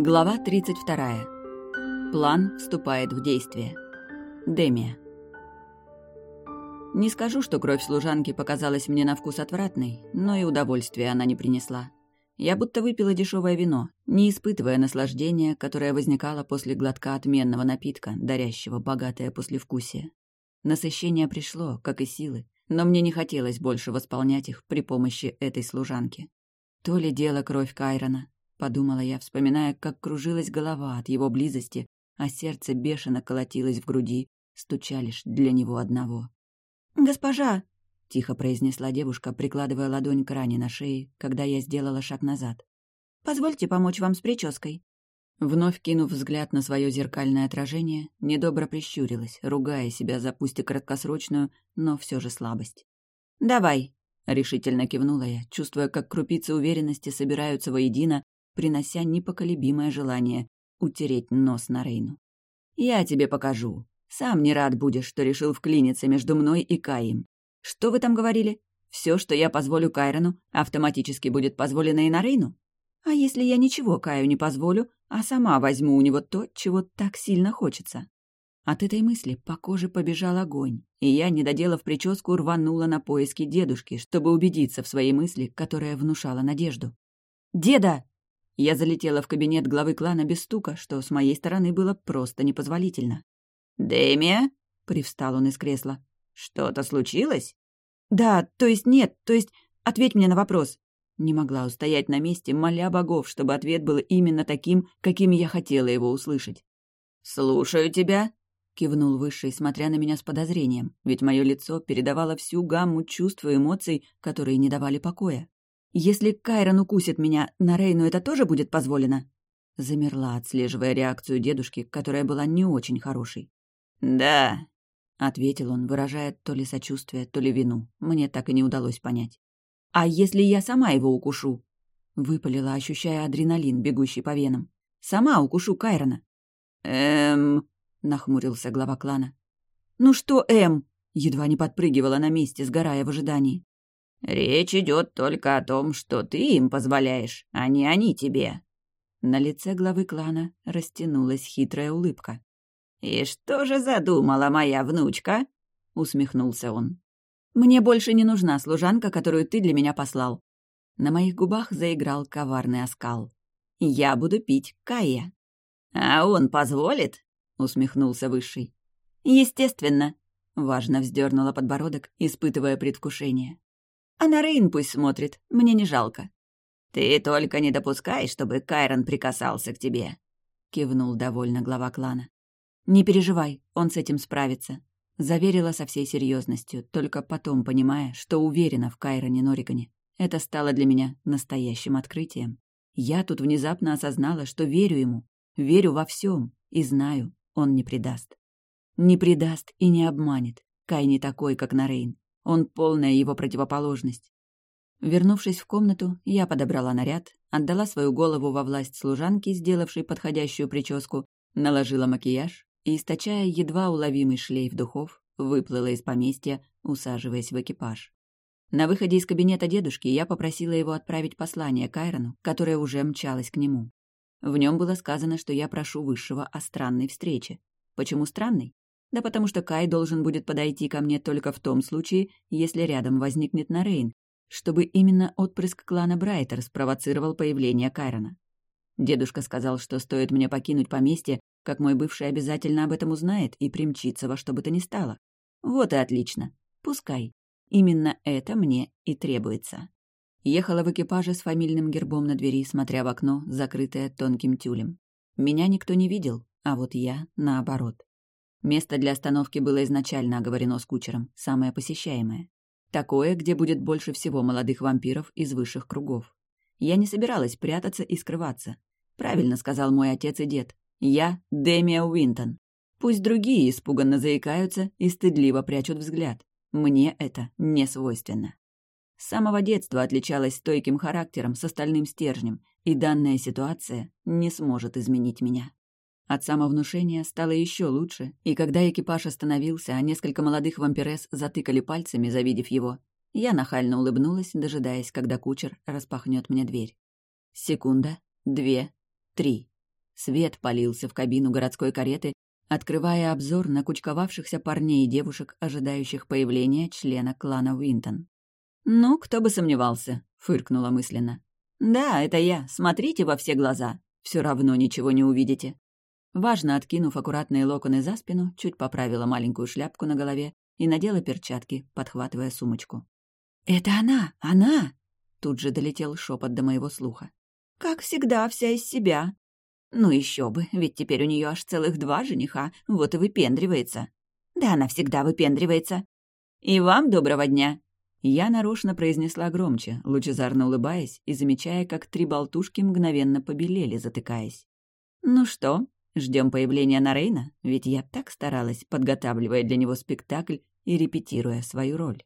Глава 32. План вступает в действие. Демия. Не скажу, что кровь служанки показалась мне на вкус отвратной, но и удовольствия она не принесла. Я будто выпила дешевое вино, не испытывая наслаждения, которое возникало после глотка отменного напитка, дарящего богатое послевкусие. Насыщение пришло, как и силы, но мне не хотелось больше восполнять их при помощи этой служанки. То ли дело кровь Кайрона, подумала я, вспоминая, как кружилась голова от его близости, а сердце бешено колотилось в груди, стуча лишь для него одного. «Госпожа!» — тихо произнесла девушка, прикладывая ладонь к ране на шее, когда я сделала шаг назад. «Позвольте помочь вам с прической». Вновь кинув взгляд на свое зеркальное отражение, недобро прищурилась, ругая себя за пусть и краткосрочную, но все же слабость. «Давай», — решительно кивнула я, чувствуя, как крупицы уверенности собираются воедино, принося непоколебимое желание утереть нос на Рейну. «Я тебе покажу. Сам не рад будешь, что решил вклиниться между мной и Каем. Что вы там говорили? Все, что я позволю Кайрону, автоматически будет позволено и Нарейну? А если я ничего Каю не позволю, а сама возьму у него то, чего так сильно хочется? От этой мысли по коже побежал огонь, и я, не доделав прическу, рванула на поиски дедушки, чтобы убедиться в своей мысли, которая внушала надежду. «Деда!» Я залетела в кабинет главы клана без стука, что с моей стороны было просто непозволительно. «Дэмия?» — привстал он из кресла. «Что-то случилось?» «Да, то есть нет, то есть ответь мне на вопрос». Не могла устоять на месте, моля богов, чтобы ответ был именно таким, каким я хотела его услышать. «Слушаю тебя», — кивнул Высший, смотря на меня с подозрением, ведь мое лицо передавало всю гамму чувств и эмоций, которые не давали покоя. «Если Кайрон укусит меня, на Рейну это тоже будет позволено?» Замерла, отслеживая реакцию дедушки, которая была не очень хорошей. «Да, ответил он, выражая то ли сочувствие, то ли вину. Мне так и не удалось понять. «А если я сама его укушу?» Выпалила, ощущая адреналин, бегущий по венам. «Сама укушу Кайрона». «Эм...» — нахмурился глава клана. «Ну что, Эм?» — едва не подпрыгивала на месте, сгорая в ожидании. «Речь идет только о том, что ты им позволяешь, а не они тебе». На лице главы клана растянулась хитрая улыбка. «И что же задумала моя внучка?» — усмехнулся он. «Мне больше не нужна служанка, которую ты для меня послал». На моих губах заиграл коварный оскал. «Я буду пить Кая». «А он позволит?» — усмехнулся Высший. «Естественно», — важно вздернула подбородок, испытывая предвкушение. «А на Рейн пусть смотрит, мне не жалко». «Ты только не допускай, чтобы Кайрон прикасался к тебе», — кивнул довольно глава клана. «Не переживай, он с этим справится», — заверила со всей серьезностью, только потом понимая, что уверена в Кайроне Норригане. Это стало для меня настоящим открытием. Я тут внезапно осознала, что верю ему, верю во всем и знаю, он не предаст. Не предаст и не обманет. Кай не такой, как Нарейн. Он полная его противоположность. Вернувшись в комнату, я подобрала наряд, отдала свою голову во власть служанки, сделавшей подходящую прическу, наложила макияж и, источая едва уловимый шлейф духов, выплыла из поместья, усаживаясь в экипаж. На выходе из кабинета дедушки я попросила его отправить послание Кайрону, которое уже мчалось к нему. В нем было сказано, что я прошу Высшего о странной встрече. Почему странной? Да потому что Кай должен будет подойти ко мне только в том случае, если рядом возникнет Нарейн, чтобы именно отпрыск клана Брайтер спровоцировал появление Кайрона. Дедушка сказал, что стоит мне покинуть поместье, как мой бывший обязательно об этом узнает и примчится во что бы то ни стало. Вот и отлично. Пускай. Именно это мне и требуется. Ехала в экипаже с фамильным гербом на двери, смотря в окно, закрытое тонким тюлем. Меня никто не видел, а вот я наоборот. Место для остановки было изначально оговорено с кучером, самое посещаемое. Такое, где будет больше всего молодых вампиров из высших кругов. Я не собиралась прятаться и скрываться. Правильно сказал мой отец и дед. Я Демия Уинтон. Пусть другие испуганно заикаются и стыдливо прячут взгляд. Мне это не свойственно. С самого детства отличалась стойким характером с остальным стержнем, и данная ситуация не сможет изменить меня. От самовнушения стало еще лучше, и когда экипаж остановился, а несколько молодых вампирес затыкали пальцами, завидев его, я нахально улыбнулась, дожидаясь, когда кучер распахнет мне дверь. Секунда, две, три. Свет полился в кабину городской кареты, открывая обзор на кучковавшихся парней и девушек, ожидающих появления члена клана Уинтон. «Ну, кто бы сомневался», — фыркнула мысленно. «Да, это я. Смотрите во все глаза. Все равно ничего не увидите». Важно откинув аккуратные локоны за спину, чуть поправила маленькую шляпку на голове и надела перчатки, подхватывая сумочку. «Это она! Она!» Тут же долетел шепот до моего слуха. «Как всегда, вся из себя. Ну еще бы, ведь теперь у нее аж целых два жениха, вот и выпендривается. Да она всегда выпендривается. И вам доброго дня!» Я нарочно произнесла громче, лучезарно улыбаясь и замечая, как три болтушки мгновенно побелели, затыкаясь. «Ну что, ждем появления Нарейна? Ведь я так старалась, подготавливая для него спектакль и репетируя свою роль».